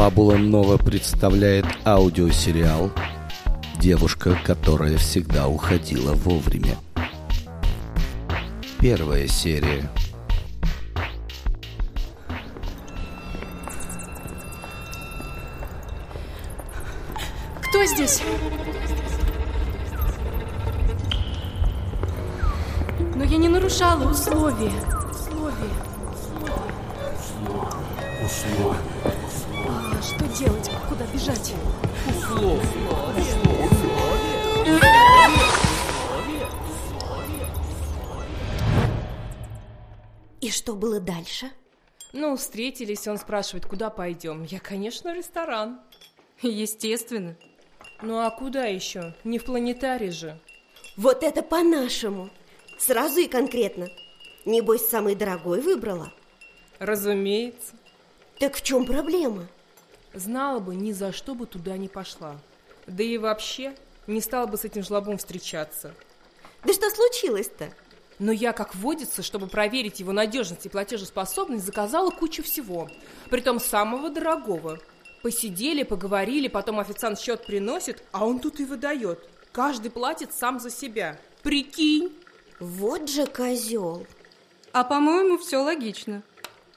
Фабула Нова представляет аудиосериал «Девушка, которая всегда уходила вовремя». Первая серия. Кто здесь? Но я не нарушала условия. Условия. Условия. А что делать? Куда бежать? И что было дальше? Ну, встретились, он спрашивает, куда пойдем. Я, конечно, в ресторан. Естественно. Ну а куда еще? Не в планетарий же. Вот это по-нашему. Сразу и конкретно. Небось, самый дорогой выбрала? Разумеется. Так в чем проблема? Знала бы, ни за что бы туда не пошла. Да и вообще, не стала бы с этим жлобом встречаться. Да что случилось-то? Но я, как водится, чтобы проверить его надежность и платежеспособность, заказала кучу всего. Притом самого дорогого. Посидели, поговорили, потом официант счет приносит, а он тут и выдает. Каждый платит сам за себя. Прикинь! Вот же козел. А по-моему, все логично.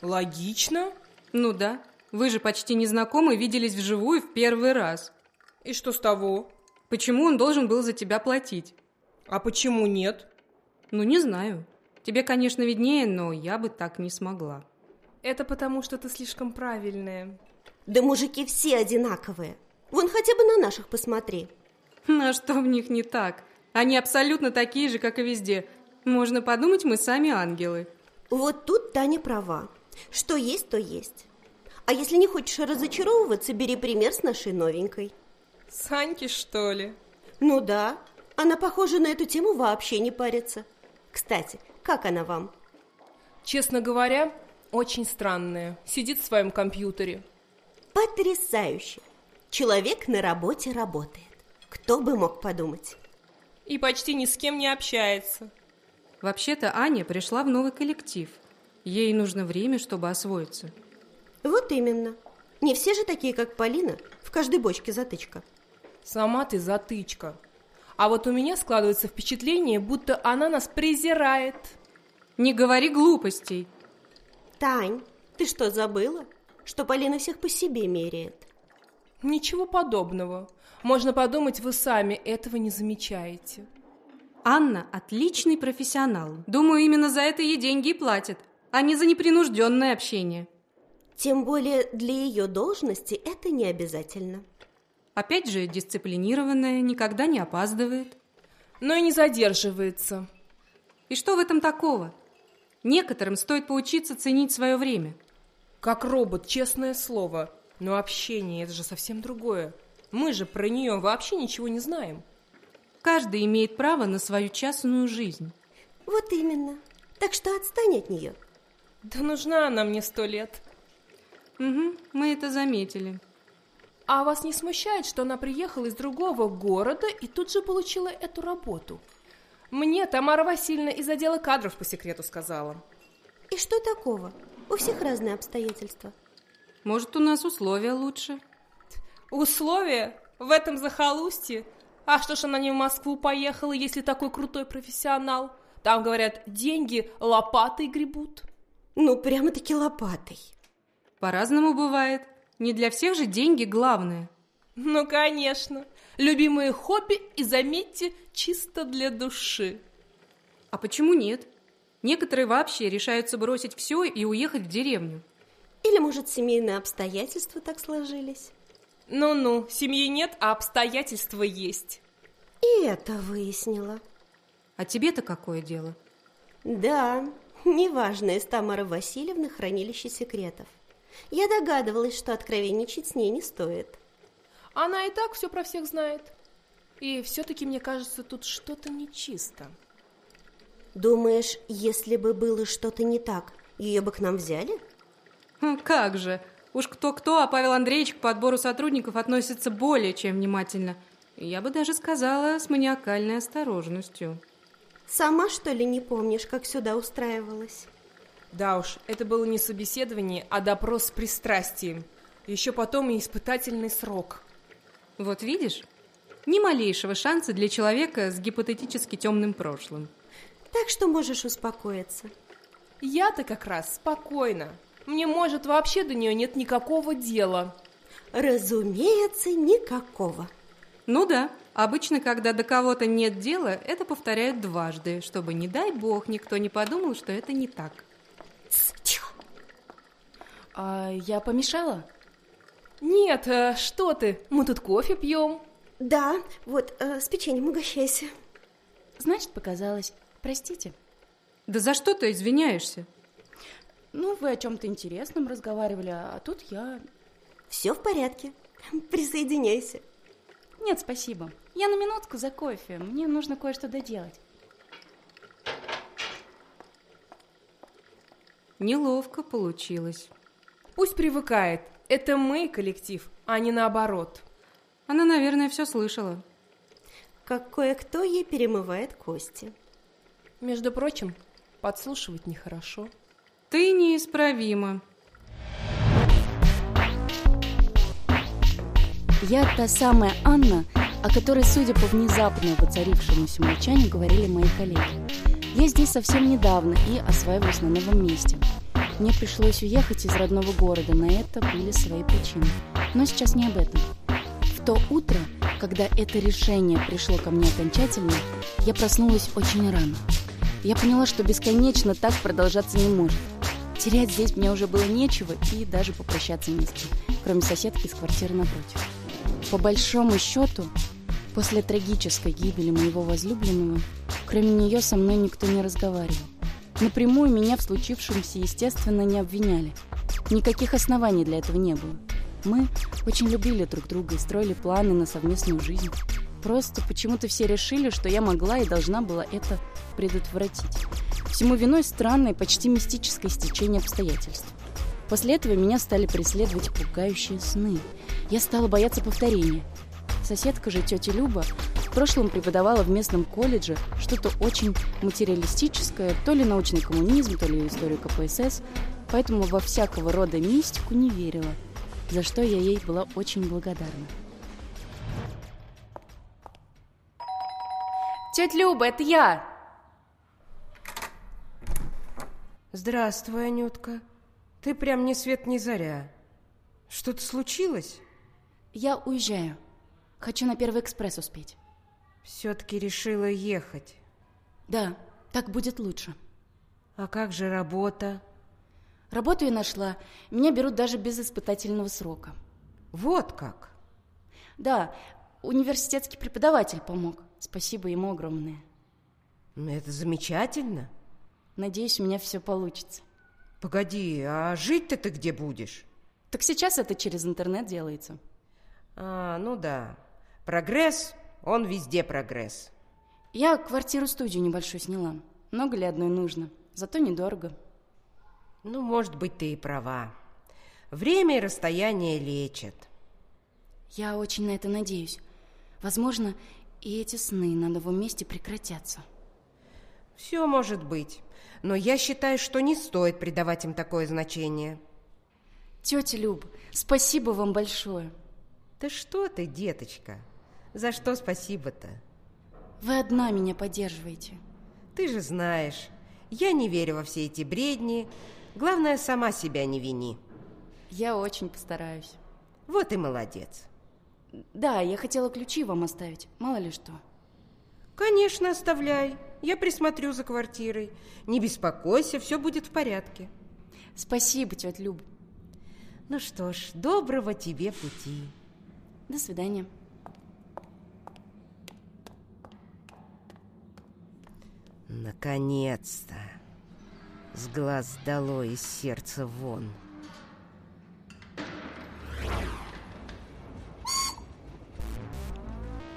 Логично. Ну да. Вы же почти незнакомы, виделись вживую в первый раз. И что с того? Почему он должен был за тебя платить? А почему нет? Ну, не знаю. Тебе, конечно, виднее, но я бы так не смогла. Это потому, что ты слишком правильная. Да мужики все одинаковые. Вон хотя бы на наших посмотри. На что в них не так? Они абсолютно такие же, как и везде. Можно подумать, мы сами ангелы. Вот тут Таня права. Что есть, то есть. А если не хочешь разочаровываться, бери пример с нашей новенькой. Саньки, что ли? Ну да, она, похоже, на эту тему вообще не парится. Кстати, как она вам? Честно говоря, очень странная. Сидит в своем компьютере. Потрясающе! Человек на работе работает. Кто бы мог подумать? И почти ни с кем не общается. Вообще-то Аня пришла в новый коллектив. Ей нужно время, чтобы освоиться. Вот именно. Не все же такие, как Полина, в каждой бочке затычка. Сама ты затычка. А вот у меня складывается впечатление, будто она нас презирает. Не говори глупостей. Тань, ты что, забыла? Что Полина всех по себе меряет. Ничего подобного. Можно подумать, вы сами этого не замечаете. Анна – отличный профессионал. Думаю, именно за это ей деньги и платят, а не за непринужденное общение. Тем более для ее должности это не обязательно. Опять же, дисциплинированная, никогда не опаздывает. Но и не задерживается. И что в этом такого? Некоторым стоит поучиться ценить свое время. Как робот, честное слово. Но общение – это же совсем другое. Мы же про нее вообще ничего не знаем. Каждый имеет право на свою частную жизнь. Вот именно. Так что отстань от нее. Да нужна она мне сто лет. Угу, мы это заметили. А вас не смущает, что она приехала из другого города и тут же получила эту работу? Мне Тамара Васильевна из отдела кадров по секрету сказала. И что такого? У всех разные обстоятельства. Может, у нас условия лучше? Условия? В этом захолустье? А что ж она не в Москву поехала, если такой крутой профессионал? Там, говорят, деньги лопатой гребут. Ну, прямо-таки лопатой. По-разному бывает. Не для всех же деньги главное. Ну, конечно. Любимые хобби и, заметьте, чисто для души. А почему нет? Некоторые вообще решаются бросить все и уехать в деревню. Или, может, семейные обстоятельства так сложились? Ну-ну, семьи нет, а обстоятельства есть. И это выяснила. А тебе-то какое дело? Да, неважно, из Тамары Васильевны хранилище секретов. Я догадывалась, что откровенничать с ней не стоит. Она и так все про всех знает. И все-таки, мне кажется, тут что-то нечисто. Думаешь, если бы было что-то не так, ее бы к нам взяли? Хм, Как же! Уж кто-кто, а Павел Андреевич к подбору сотрудников относится более чем внимательно. Я бы даже сказала, с маниакальной осторожностью. Сама, что ли, не помнишь, как сюда устраивалась? Да уж, это было не собеседование, а допрос с пристрастием. Еще потом и испытательный срок. Вот видишь? Ни малейшего шанса для человека с гипотетически темным прошлым. Так что можешь успокоиться. Я-то как раз спокойно. Мне, может, вообще до нее нет никакого дела. Разумеется, никакого. Ну да, обычно, когда до кого-то нет дела, это повторяют дважды, чтобы, не дай бог, никто не подумал, что это не так. Тс, тихо. А я помешала? Нет, э, что ты, мы тут кофе пьем. Да, вот, э, с печеньем угощайся. Значит, показалось. Простите. Да за что ты извиняешься? Ну, вы о чем-то интересном разговаривали, а тут я... Все в порядке. Присоединяйся. Нет, спасибо. Я на минутку за кофе. Мне нужно кое-что доделать. Неловко получилось. Пусть привыкает. Это мы коллектив, а не наоборот. Она, наверное, все слышала. Как кое-кто ей перемывает кости. Между прочим, подслушивать нехорошо. Ты неисправима. Я та самая Анна, о которой, судя по внезапно воцарившемуся молчанию, говорили мои коллеги. Я здесь совсем недавно и осваиваюсь на новом месте. Мне пришлось уехать из родного города, на это были свои причины. Но сейчас не об этом. В то утро, когда это решение пришло ко мне окончательно, я проснулась очень рано. Я поняла, что бесконечно так продолжаться не может. Терять здесь мне уже было нечего и даже попрощаться не с кем, кроме соседки из квартиры напротив. По большому счету, после трагической гибели моего возлюбленного, кроме нее со мной никто не разговаривал. Напрямую меня в случившемся, естественно, не обвиняли. Никаких оснований для этого не было. Мы очень любили друг друга и строили планы на совместную жизнь. Просто почему-то все решили, что я могла и должна была это предотвратить. Всему виной странное, почти мистическое стечение обстоятельств. После этого меня стали преследовать пугающие сны. Я стала бояться повторения. Соседка же, тетя Люба, прошлом преподавала в местном колледже что-то очень материалистическое, то ли научный коммунизм, то ли историю КПСС, поэтому во всякого рода мистику не верила, за что я ей была очень благодарна. Тетя Люба, это я! Здравствуй, Анютка. Ты прям ни свет ни заря. Что-то случилось? Я уезжаю. Хочу на Первый экспресс успеть. Все-таки решила ехать. Да, так будет лучше. А как же работа? Работу я нашла. Меня берут даже без испытательного срока. Вот как? Да, университетский преподаватель помог. Спасибо ему огромное. Ну, Это замечательно. Надеюсь, у меня все получится. Погоди, а жить-то ты где будешь? Так сейчас это через интернет делается. А, ну да. Прогресс, он везде прогресс. Я квартиру-студию небольшую сняла. Много ли одной нужно? Зато недорого. Ну, может быть, ты и права. Время и расстояние лечат. Я очень на это надеюсь. Возможно, и эти сны на новом месте прекратятся. Все может быть. Но я считаю, что не стоит придавать им такое значение. Тетя Люб, спасибо вам большое. Да что ты, деточка? За что спасибо-то? Вы одна меня поддерживаете. Ты же знаешь, я не верю во все эти бредни. Главное, сама себя не вини. Я очень постараюсь. Вот и молодец. Да, я хотела ключи вам оставить, мало ли что. Конечно, оставляй. Я присмотрю за квартирой. Не беспокойся, все будет в порядке. Спасибо, тетя Люб. Ну что ж, доброго тебе пути. До свидания. Наконец-то. С глаз дало из сердца вон.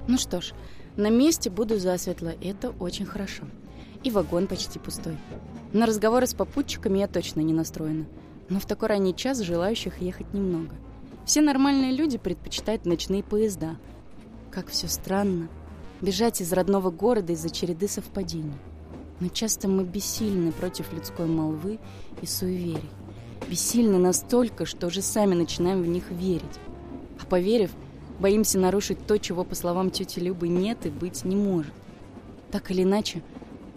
Ну что ж, на месте буду засветло, это очень хорошо. И вагон почти пустой. На разговоры с попутчиками я точно не настроена. Но в такой ранний час желающих ехать немного. Все нормальные люди предпочитают ночные поезда. Как все странно. Бежать из родного города из-за череды совпадений. Но часто мы бессильны против людской молвы и суеверий. Бессильны настолько, что уже сами начинаем в них верить. А поверив, боимся нарушить то, чего, по словам тети Любы, нет и быть не может. Так или иначе,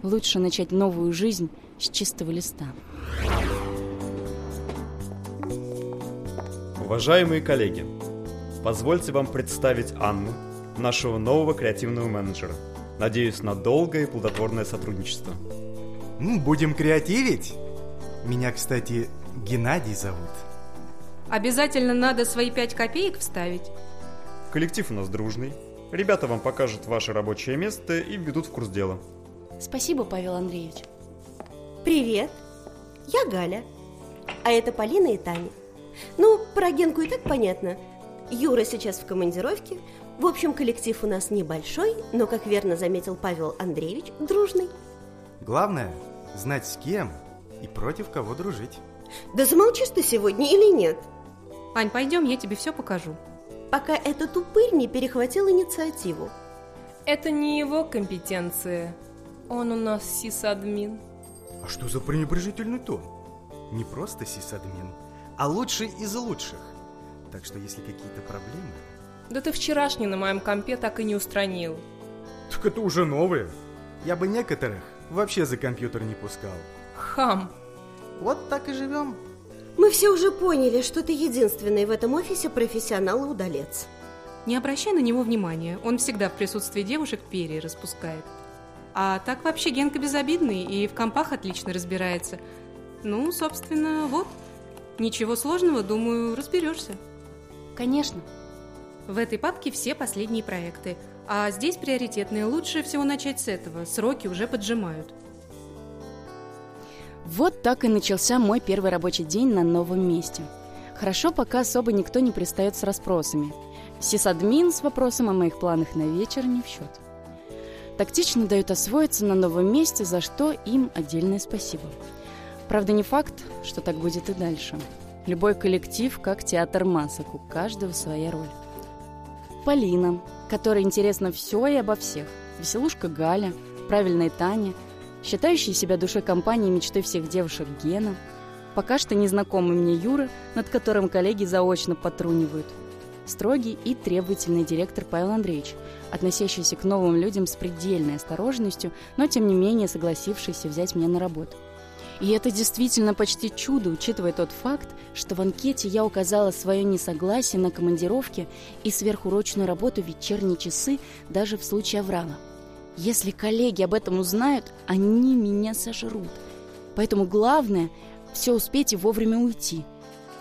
лучше начать новую жизнь с чистого листа. Уважаемые коллеги, позвольте вам представить Анну, нашего нового креативного менеджера. Надеюсь на долгое и плодотворное сотрудничество. Будем креативить. Меня, кстати, Геннадий зовут. Обязательно надо свои пять копеек вставить. Коллектив у нас дружный. Ребята вам покажут ваше рабочее место и введут в курс дела. Спасибо, Павел Андреевич. Привет, я Галя, а это Полина и Таня. Ну, про Генку и так понятно. Юра сейчас в командировке. В общем, коллектив у нас небольшой, но, как верно заметил Павел Андреевич, дружный. Главное – знать с кем и против кого дружить. Да замолчишь ты сегодня или нет? Ань, пойдем, я тебе все покажу. Пока этот упырь не перехватил инициативу. Это не его компетенция. Он у нас сисадмин. А что за пренебрежительный тон? Не просто сисадмин, а лучший из лучших. Так что если какие-то проблемы... Да ты вчерашний на моем компе так и не устранил. Так это уже новые. Я бы некоторых вообще за компьютер не пускал. Хам. Вот так и живем. Мы все уже поняли, что ты единственный в этом офисе профессионал и удалец. Не обращай на него внимания, он всегда в присутствии девушек перья распускает. А так вообще Генка безобидный и в компах отлично разбирается. Ну, собственно, вот. Ничего сложного, думаю, разберешься. Конечно. В этой папке все последние проекты. А здесь приоритетные. Лучше всего начать с этого. Сроки уже поджимают. Вот так и начался мой первый рабочий день на новом месте. Хорошо, пока особо никто не пристает с расспросами. Сисадмин с вопросом о моих планах на вечер не в счет. Тактично дают освоиться на новом месте, за что им отдельное спасибо. Правда, не факт, что так будет и дальше. Любой коллектив, как театр масок, у каждого своя роль. Полина, которой интересно все и обо всех. Веселушка Галя, правильная Таня, считающая себя душой компании мечтой всех девушек Гена, пока что незнакомый мне Юра, над которым коллеги заочно потрунивают, строгий и требовательный директор Павел Андреевич, относящийся к новым людям с предельной осторожностью, но тем не менее согласившийся взять меня на работу. И это действительно почти чудо, учитывая тот факт, что в анкете я указала свое несогласие на командировке и сверхурочную работу в вечерние часы даже в случае аврала. Если коллеги об этом узнают, они меня сожрут. Поэтому главное – все успеть и вовремя уйти.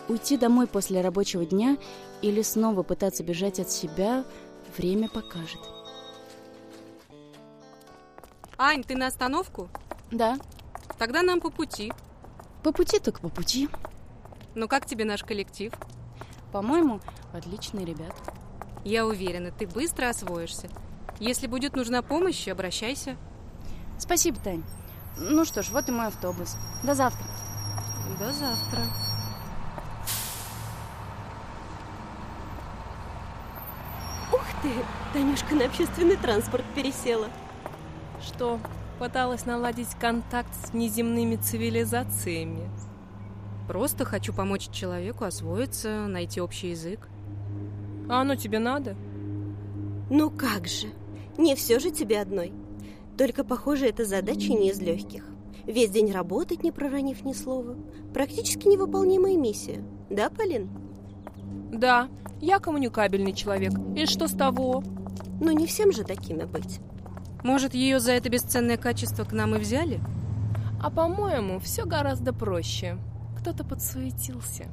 Уйти домой после рабочего дня или снова пытаться бежать от себя – время покажет. Ань, ты на остановку? Да. Тогда нам по пути. По пути так по пути. Ну как тебе наш коллектив? По-моему, отличные ребята. Я уверена, ты быстро освоишься. Если будет нужна помощь, обращайся. Спасибо, Тань. Ну что ж, вот и мой автобус. До завтра. До завтра. Ух ты, Танюшка на общественный транспорт пересела. Что, пыталась наладить контакт с неземными цивилизациями? Просто хочу помочь человеку освоиться, найти общий язык. А оно тебе надо? Ну как же, не все же тебе одной. Только, похоже, эта задача не из легких. Весь день работать, не проронив ни слова. Практически невыполнимая миссия. Да, Полин? Да, я коммуникабельный человек. И что с того? Ну, не всем же такими быть. Может, ее за это бесценное качество к нам и взяли? А по-моему, все гораздо проще. Кто-то подсуетился.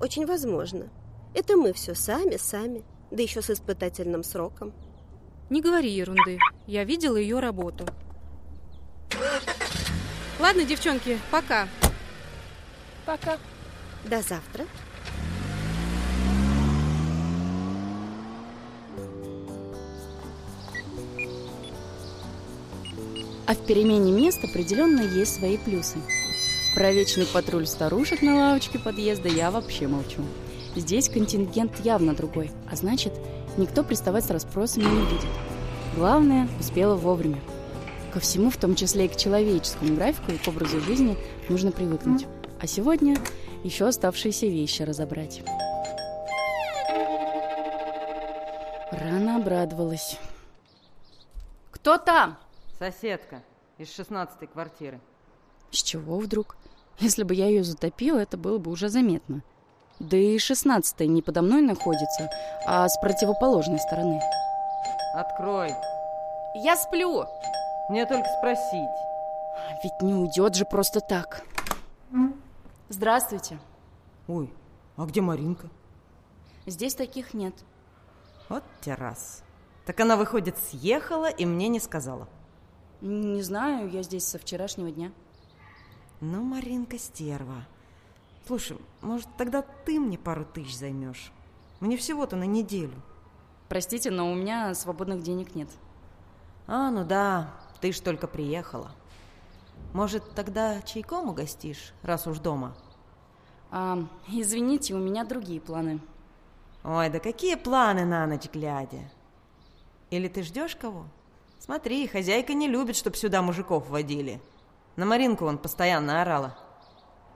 Очень возможно. Это мы все сами, сами. Да еще с испытательным сроком. Не говори ерунды. Я видела ее работу. Ладно, девчонки, пока. Пока. До завтра. А в перемене мест определенно есть свои плюсы. Про вечный патруль старушек на лавочке подъезда я вообще молчу. Здесь контингент явно другой, а значит, никто приставать с расспросами не будет. Главное, успела вовремя. Ко всему, в том числе и к человеческому графику и к образу жизни, нужно привыкнуть. А сегодня еще оставшиеся вещи разобрать. Рано обрадовалась. «Кто там?» Соседка из шестнадцатой квартиры. С чего вдруг? Если бы я ее затопила, это было бы уже заметно. Да и шестнадцатая не подо мной находится, а с противоположной стороны. Открой. Я сплю. Мне только спросить. Ведь не уйдет же просто так. Здравствуйте. Ой, а где Маринка? Здесь таких нет. Вот террас. Так она, выходит, съехала и мне не сказала. Не знаю, я здесь со вчерашнего дня. Ну, Маринка стерва. Слушай, может, тогда ты мне пару тысяч займешь? Мне всего-то на неделю. Простите, но у меня свободных денег нет. А, ну да, ты ж только приехала. Может, тогда чайком угостишь, раз уж дома? А, извините, у меня другие планы. Ой, да какие планы на ночь глядя? Или ты ждешь кого? Смотри, хозяйка не любит, чтоб сюда мужиков водили. На Маринку он постоянно орала.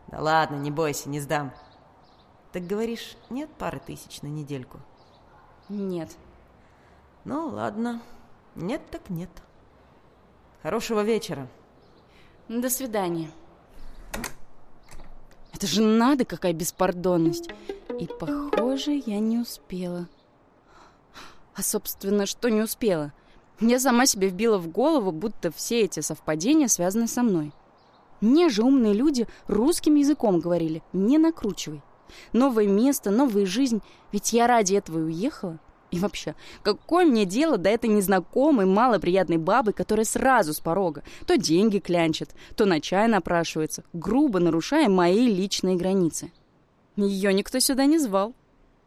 Да ладно, не бойся, не сдам. Так говоришь, нет пары тысяч на недельку? Нет. Ну, ладно. Нет так нет. Хорошего вечера. До свидания. Это же надо, какая беспардонность. И, похоже, я не успела. А, собственно, что не успела? Я сама себе вбила в голову, будто все эти совпадения связаны со мной. Мне же умные люди русским языком говорили, не накручивай. Новое место, новая жизнь, ведь я ради этого и уехала. И вообще, какое мне дело до этой незнакомой, малоприятной бабы, которая сразу с порога то деньги клянчит, то на чай напрашивается, грубо нарушая мои личные границы. Ее никто сюда не звал.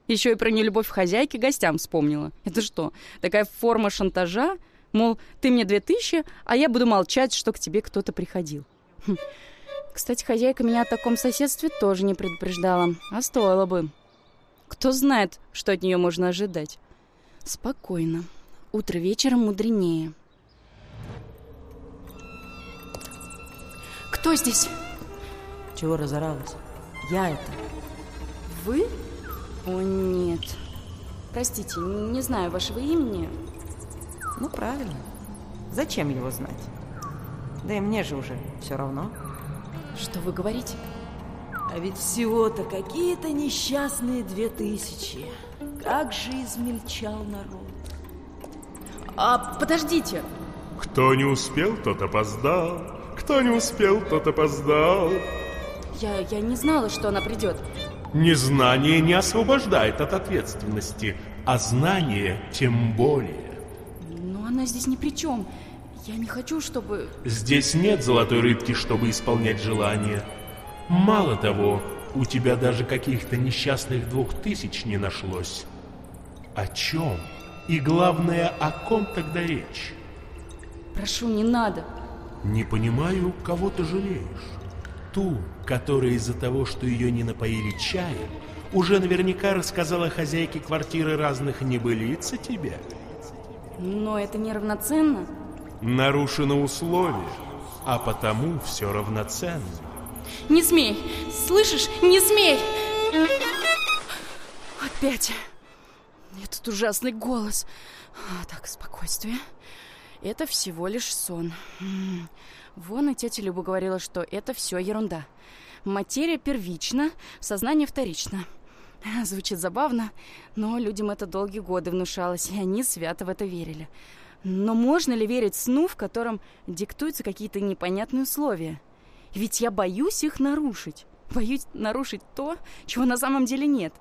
Еще и про нелюбовь хозяйки гостям вспомнила. Это что, такая форма шантажа? Мол, ты мне две тысячи, а я буду молчать, что к тебе кто-то приходил. Хм. Кстати, хозяйка меня о таком соседстве тоже не предупреждала, а стоило бы. Кто знает, что от нее можно ожидать. Спокойно. Утро вечером мудренее. Кто здесь? Чего разоралась? Я это. Вы? О, нет. Простите, не знаю вашего имени. Ну, правильно. Зачем его знать? Да и мне же уже все равно. Что вы говорите? А ведь всего-то какие-то несчастные две тысячи. Как же измельчал народ. А, подождите. Кто не успел, тот опоздал. Кто не успел, тот опоздал. Я, я не знала, что она придет. Незнание не освобождает от ответственности, а знание тем более. Но она здесь ни при чем. Я не хочу, чтобы... Здесь нет золотой рыбки, чтобы исполнять желания. Мало того, у тебя даже каких-то несчастных двух тысяч не нашлось. О чем? И главное, о ком тогда речь? Прошу, не надо. Не понимаю, кого ты жалеешь. Ту, которая из-за того, что ее не напоили чаем, уже наверняка рассказала хозяйке квартиры разных небылиц о тебе. Но это неравноценно. Нарушено условие, а потому все равноценно. Не смей! Слышишь? Не смей! Опять этот ужасный голос. А, так, спокойствие. Это всего лишь сон. Вон и тетя Люба говорила, что это все ерунда. Материя первична, сознание вторично. Звучит забавно, но людям это долгие годы внушалось, и они свято в это верили. Но можно ли верить сну, в котором диктуются какие-то непонятные условия? Ведь я боюсь их нарушить. Боюсь нарушить то, чего на самом деле нет.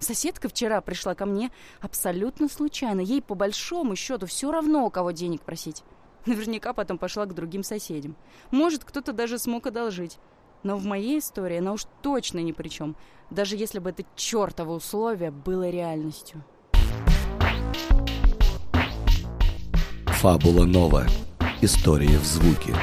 Соседка вчера пришла ко мне абсолютно случайно. Ей по большому счету все равно, у кого денег просить. Наверняка потом пошла к другим соседям. Может, кто-то даже смог одолжить. Но в моей истории она уж точно ни при чем, даже если бы это чертово условие было реальностью. Фабула Нова. История в звуке.